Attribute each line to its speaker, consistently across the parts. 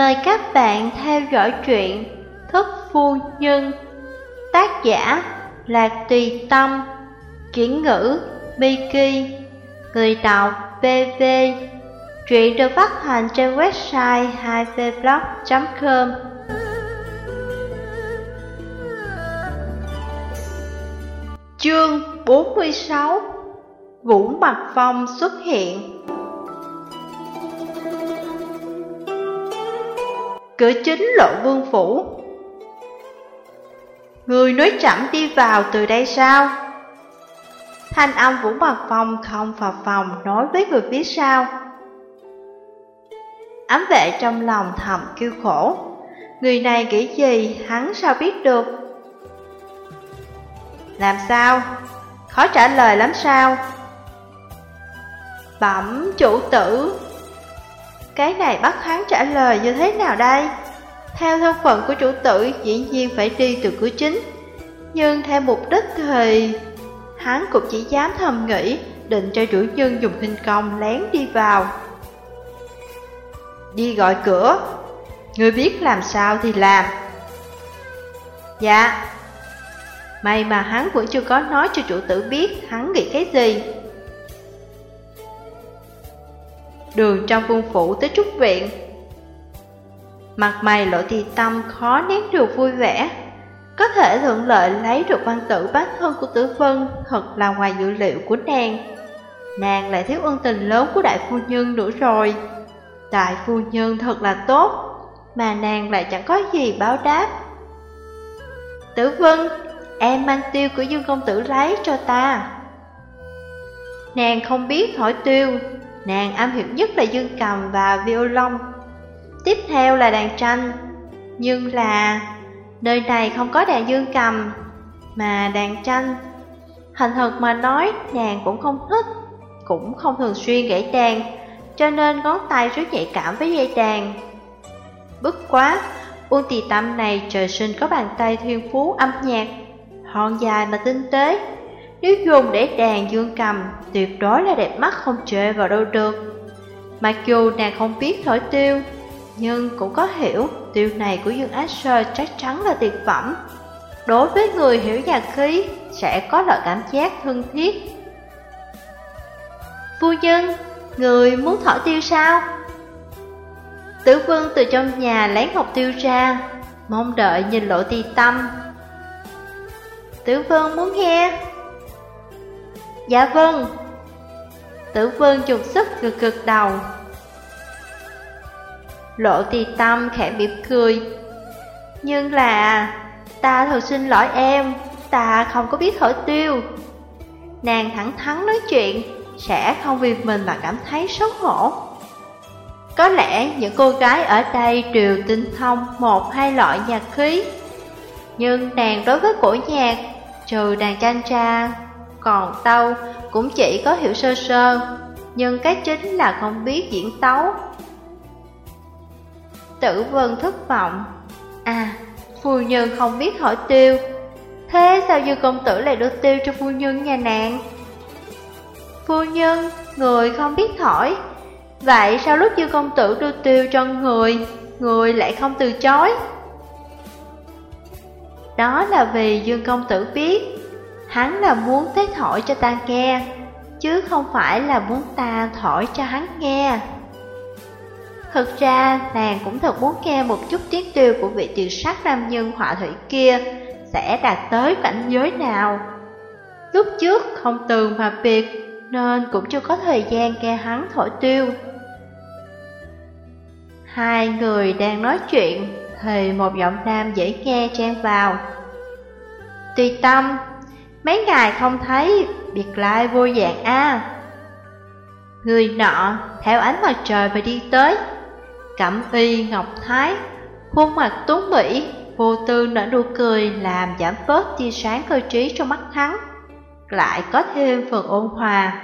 Speaker 1: Mời các bạn theo dõi truyện Thức Phu Nhân. Tác giả Lạc Tùy Tâm. Chuyển ngữ, Miki. Người đọc BV Truyện được phát hành trên website 2vblog.com Chương 46 Vũ Mặt Phong xuất hiện. Cửa chính lộ vương phủ Người nói chậm đi vào từ đây sao? Thanh âm Vũ Mặt Phong không vào phòng nói với người phía sau Ám vệ trong lòng thầm kêu khổ Người này nghĩ gì hắn sao biết được Làm sao? Khó trả lời lắm sao? Bẩm chủ tử cái này bắt hắn trả lời như thế nào đây? Theo thân phận của chủ tử, dĩ nhiên phải đi từ cửa chính. Nhưng theo mục đích thì Hắn cũng chỉ dám thầm nghĩ, Định cho chủ nhân dùng hình công lén đi vào. Đi gọi cửa. Người biết làm sao thì làm. Dạ. May mà hắn vẫn chưa có nói cho chủ tử biết hắn nghĩ cái gì. Đường trong vương phủ tới trúc viện. Mặt mày lộ thì tâm khó nén được vui vẻ. Có thể thuận lợi lấy được văn tử bán thân của tử vân Thật là ngoài dự liệu của nàng. Nàng lại thiếu ân tình lớn của đại phu nhân nữa rồi. Đại phu nhân thật là tốt Mà nàng lại chẳng có gì báo đáp. Tử vân, em mang tiêu của dương công tử lấy cho ta. Nàng không biết hỏi tiêu Nàng am hiểu nhất là dương cầm và violon. Tiếp theo là đàn tranh. Nhưng là Nơi này không có đàn dương cầm, Mà đàn tranh. Thành thật mà nói, nàng cũng không thích, Cũng không thường xuyên gãy đàn, Cho nên ngón tay rất nhạy cảm với dây đàn. Bức quá, Uông tì tâm này trời sinh có bàn tay thiên phú âm nhạc, Hòn dài mà tinh tế. Nếu dùng để đàn dương cầm Tuyệt đối là đẹp mắt không chê vào đâu được Mặc dù nàng không biết thổi tiêu nhưng cũng có hiểu tiêu này của Dương Asher chắc chắn là tuyệt phẩm. Đối với người hiểu nhạc khí sẽ có loại cảm giác thân thiết. Phu nhân, người muốn thổi tiêu sao? Tử vương từ trong nhà lấy ngọc tiêu ra, mong đợi nhìn lộ ti tâm. Tử vương muốn nghe. Dạ vâng. Tử vương trục sức gực gật đầu, Lộ tì tâm khẽ mỉm cười. Nhưng là Ta thật xin lỗi em Ta không có biết thổi tiêu. Nàng thẳng thắn nói chuyện Sẽ không vì mình mà cảm thấy xấu hổ. Có lẽ những cô gái ở đây đều tinh thông một hai loại nhạc khí. Nhưng nàng đối với cổ nhạc Trừ đàn tranh tra còn tâu cũng chỉ có hiểu sơ sơ Nhưng cái chính là không biết diễn tấu. Tử vân thất vọng. À, phu nhân không biết hỏi tiêu. Thế sao dư công tử lại đưa tiêu cho phu nhân nhà nàng? Phu nhân, người không biết hỏi. Vậy sao lúc dư công tử đưa tiêu cho người Người lại không từ chối? Đó là vì Dương công tử biết. Hắn là muốn thế thổi cho ta nghe Chứ không phải là muốn ta thổi cho hắn nghe Thực ra, nàng cũng thật muốn nghe một chút tiếng tiêu của vị tuyệt sắc nam nhân họa thủy kia sẽ đạt tới cảnh giới nào. Lúc trước không từ mà biệt, nên cũng chưa có thời gian nghe hắn thổi tiêu. Hai người đang nói chuyện, thì một giọng nam dễ nghe chen vào. Tùy tâm, mấy ngày không thấy, biệt lai vô dạng a. Người nọ theo ánh mặt trời và đi tới. Cẩm y ngọc thái Khuôn mặt tuấn mỹ Vô tư nở nụ cười Làm giảm bớt tia sáng cơ trí trong mắt hắn. Lại có thêm phần ôn hòa.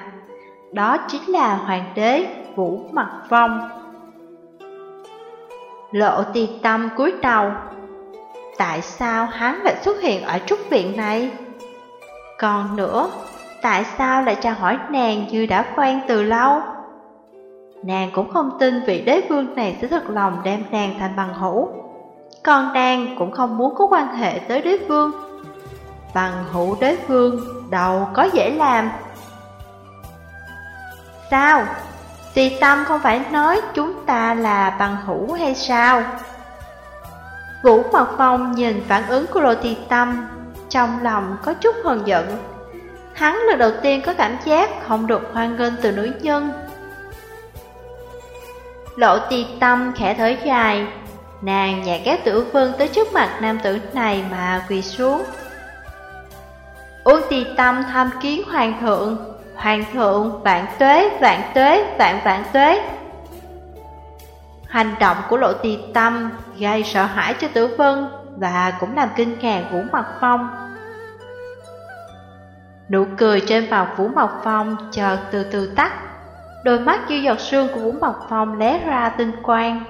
Speaker 1: Đó chính là hoàng đế Vũ Mặt Phong. Lộ tiền tâm cúi đầu Tại sao hắn lại xuất hiện ở trúc viện này? Còn nữa, tại sao lại tra hỏi nàng như đã quen từ lâu? Nàng cũng không tin vị đế vương này sẽ thật lòng đem nàng thành bằng hữu Còn nàng cũng không muốn có quan hệ tới đế vương Bằng hữu đế vương đâu có dễ làm Sao? Tì tâm không phải nói chúng ta là bằng hữu hay sao? Vũ Mật Phong nhìn phản ứng của Lộ Tì Tâm trong lòng có chút hờn giận. Hắn lần đầu tiên có cảm giác không được hoan nghênh từ nữ nhân. Lộ ti Tâm khẽ thở dài Nàng nhẹ kéo tử vương tới trước mặt nam tử này mà quỳ xuống. Uông ti Tâm tham kiến hoàng thượng Hoàng thượng vạn tuế, vạn tuế, vạn vạn tuế. Hành động của lộ ti tâm gây sợ hãi cho tử vân và cũng làm kinh ngạc Vũ Mặt Phong. Nụ cười trên mặt Vũ mộc Phong chợt từ từ tắt, đôi mắt như giọt sương của Vũ mộc Phong lé ra tinh quang.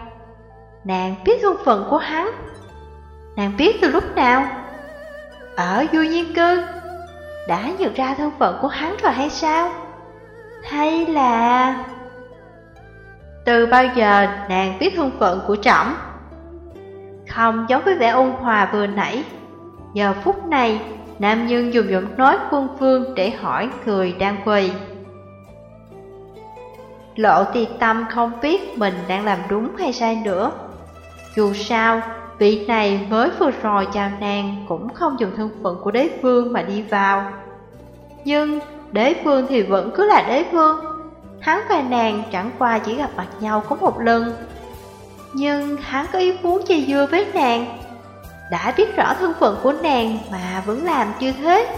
Speaker 1: Nàng biết thân phận của hắn. Nàng biết từ lúc nào? Ở du nhiên cư, đã nhận ra thân phận của hắn rồi hay sao? Hay là... Từ bao giờ nàng biết thân phận của trọng Không giống với vẻ ôn hòa vừa nãy Giờ phút này Nam nhân dùng giọng nói phương phương để hỏi người đang quỳ. Lộ tì tâm không biết mình đang làm đúng hay sai nữa. Dù sao, vị này mới vừa rồi chào nàng cũng không dùng thân phận của đế vương mà đi vào. Nhưng đế vương thì vẫn cứ là đế vương. Hắn và nàng chẳng qua chỉ gặp mặt nhau có một lần. Nhưng hắn có ý muốn chơi dưa với nàng đã biết rõ thân phận của nàng mà vẫn làm như thế.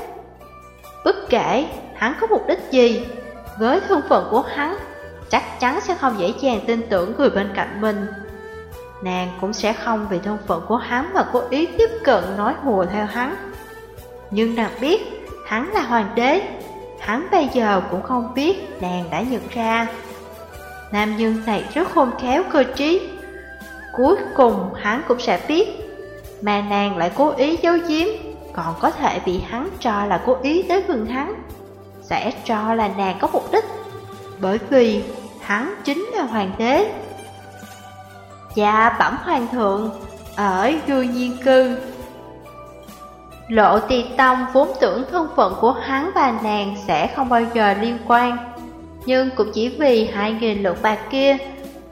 Speaker 1: Bất kể hắn có mục đích gì, Với thân phận của hắn, Chắc chắn sẽ không dễ dàng tin tưởng người bên cạnh mình. Nàng cũng sẽ không vì thân phận của hắn mà cố ý tiếp cận nói hùa theo hắn. Nhưng nàng biết hắn là hoàng đế, Hắn bây giờ cũng không biết nàng đã nhận ra. Nam nhân này rất khôn khéo, cơ trí. Cuối cùng hắn cũng sẽ biết mà nàng lại cố ý giấu giếm, Còn có thể bị hắn cho là cố ý tới gần hắn, Sẽ cho là nàng có mục đích. Bởi vì hắn chính là hoàng đế. Dạ bẩm hoàng thượng, Ở du nhiên cư. Lộ tì tông vốn tưởng thân phận của hắn và nàng sẽ không bao giờ liên quan, Nhưng cũng chỉ vì hai nghìn lượng bạc kia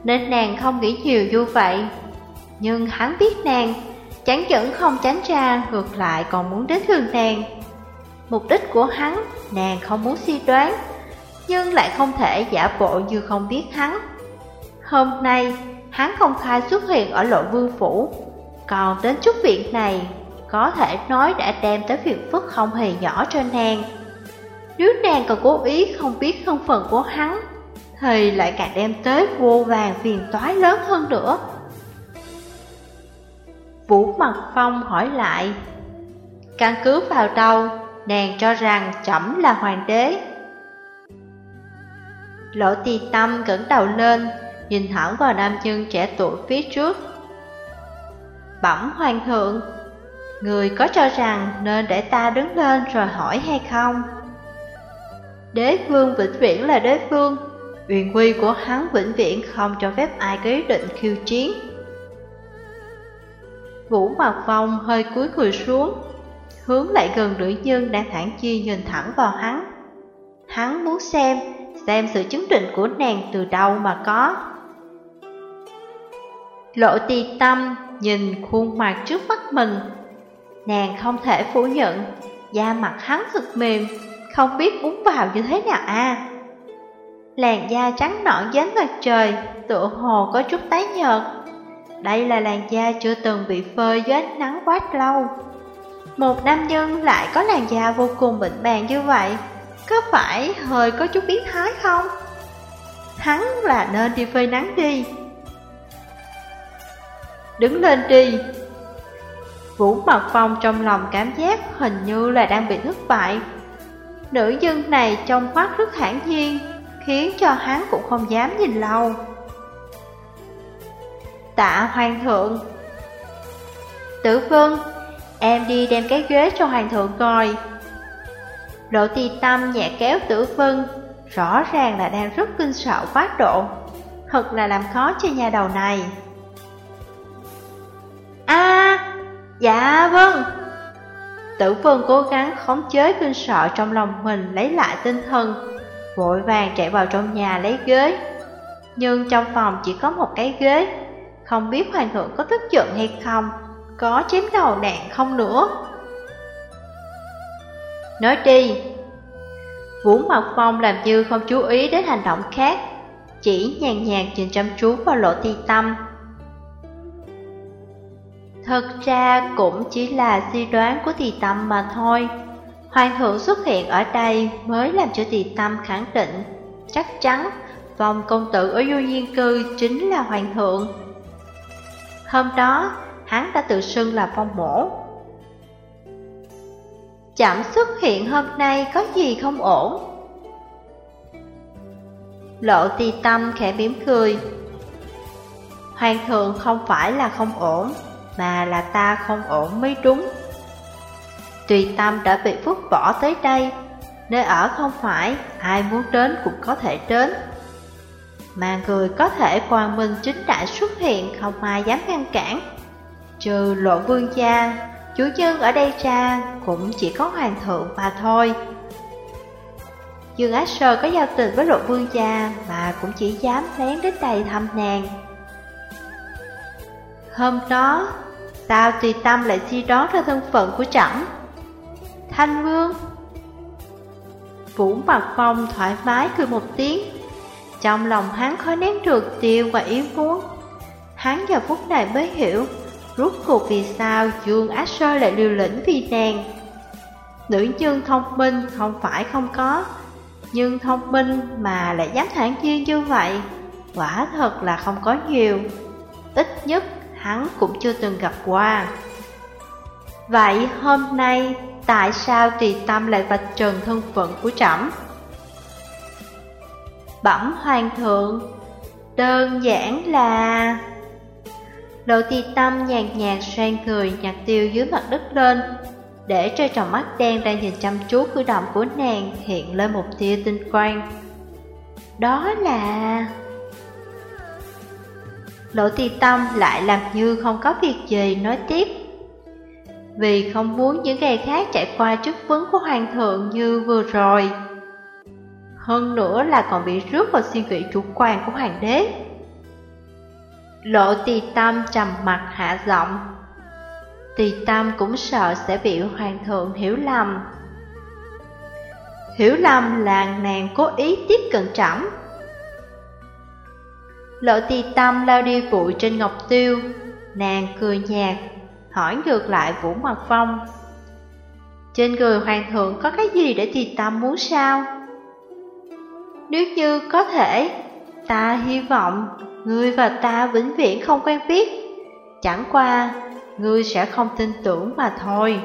Speaker 1: Nên nàng không nghĩ nhiều như vậy. Nhưng hắn biết nàng Chẳng những không tránh ra ngược lại còn muốn đến thương nàng Mục đích của hắn nàng không muốn suy đoán Nhưng lại không thể giả bộ như không biết hắn Hôm nay hắn không khai xuất hiện ở lộ vương phủ Còn đến chút việc này có thể nói đã đem tới phiền phức không hề nhỏ cho nàng. Nếu nàng còn cố ý không biết thân phận của hắn, thì lại càng đem tới vô vàng phiền toái lớn hơn nữa. Vũ Mặt Phong hỏi lại, căn cứ vào đâu nàng cho rằng chẩm là hoàng đế? Lỗ tì tâm gẫn đầu lên, nhìn thẳng vào nam nhân trẻ tuổi phía trước. Bẩm hoàng thượng, Người có cho rằng nên để ta đứng lên rồi hỏi hay không? Đế vương vĩnh viễn là đế vương Quyền quy của hắn vĩnh viễn không cho phép ai có ý định khiêu chiến Vũ Mạc Phong hơi cúi người xuống Hướng lại gần nữ nhân đang thẳng chi nhìn thẳng vào hắn. Hắn muốn xem, xem sự chứng định của nàng từ đâu mà có. Lộ tì tâm nhìn khuôn mặt trước mắt mình. Nàng không thể phủ nhận Da mặt hắn thật mềm Không biết uống vào như thế nào à. Làn da trắng nõn dán mặt trời Tựa hồ có chút tái nhợt. Đây là làn da chưa từng bị phơi dưới ánh nắng quá lâu Một nam nhân lại có làn da vô cùng bệnh bàn như vậy Có phải hơi có chút biến thái không? Hắn là nên đi phơi nắng đi Đứng lên đi Vũ Mật Phong trong lòng cảm giác hình như là đang bị thất bại. Nữ nhân này trông mắt rất hãn nhiên, khiến cho hắn cũng không dám nhìn lâu. Tạ Hoàng thượng Tử Vân, em đi đem cái ghế cho Hoàng thượng coi. Lộ tì tâm nhẹ kéo Tử Vân, rõ ràng là đang rất kinh sợ quá độ. thật là làm khó cho nhà đầu này. a dạ vâng. Tử Vân cố gắng khống chế kinh sợ trong lòng mình lấy lại tinh thần, vội vàng chạy vào trong nhà lấy ghế. Nhưng trong phòng chỉ có một cái ghế, không biết hoàng thượng có tức giận hay không, có chém đầu nạn không nữa. Nói đi, Vũ mộc Phong làm như không chú ý đến hành động khác, chỉ nhàn nhạt nhìn chăm chú vào lộ ti tâm. Thật ra cũng chỉ là suy đoán của tỳ tâm mà thôi. Hoàng thượng xuất hiện ở đây mới làm cho tỳ tâm khẳng định, chắc chắn vòng công tử ở du nhiên cư chính là hoàng thượng. Hôm đó, hắn đã tự xưng là phong mổ. Chậm xuất hiện hôm nay có gì không ổn? Lộ ti tâm khẽ mỉm cười. Hoàng thượng không phải là không ổn, mà là ta không ổn mới đúng. Tùy tâm đã bị vứt bỏ tới đây, nơi ở không phải ai muốn đến cũng có thể đến. Mà người có thể quang minh chính đại xuất hiện không ai dám ngăn cản. Trừ lộ vương gia, chủ nhân ở đây ra cũng chỉ có hoàng thượng mà thôi. Dương Á Sơ có giao tình với lộ vương gia mà cũng chỉ dám lén đến đây thăm nàng. Hôm đó, sao tùy tâm lại chi đón ra thân phận của trẫm Thanh Vương Vũ Mặt Phong thoải mái cười một tiếng trong lòng hắn khó nén được tiêu và yếu muốn. Hắn giờ phút này mới hiểu Rốt cuộc vì sao Dương ác Sơ lại liều lĩnh vì nàng. Nữ nhân thông minh không phải không có, Nhưng thông minh mà lại dám thản nhiên như vậy, Quả thật là không có nhiều. Ít nhất hắn cũng chưa từng gặp qua. Vậy hôm nay tại sao tùy tâm lại vạch trần thân phận của trẫm? Bẩm hoàng thượng, đơn giản là... Lộ tì tâm nhàn nhạt xoay người nhặt tiêu dưới mặt đất lên Để cho tròng mắt đen đang nhìn chăm chú cử động của nàng hiện lên một tia tinh quang. Đó là... Lộ tì tâm lại làm như không có việc gì nói tiếp. Vì không muốn những ngày khác chạy qua chức vấn của hoàng thượng như vừa rồi hơn nữa là còn bị rước vào suy nghĩ chủ quan của hoàng đế. Lộ tì tâm trầm mặt hạ giọng. Tì tâm cũng sợ sẽ bị hoàng thượng hiểu lầm. Hiểu lầm là nàng cố ý tiếp cận trẫm. Lộ tì tâm lao đi bụi trên ngọc tiêu. Nàng cười nhạt, Hỏi ngược lại Vũ mật Phong. Trên người hoàng thượng có cái gì để tì tâm muốn sao? Nếu như có thể, Ta hy vọng Ngươi và ta vĩnh viễn không quen biết. Chẳng qua, Ngươi sẽ không tin tưởng mà thôi.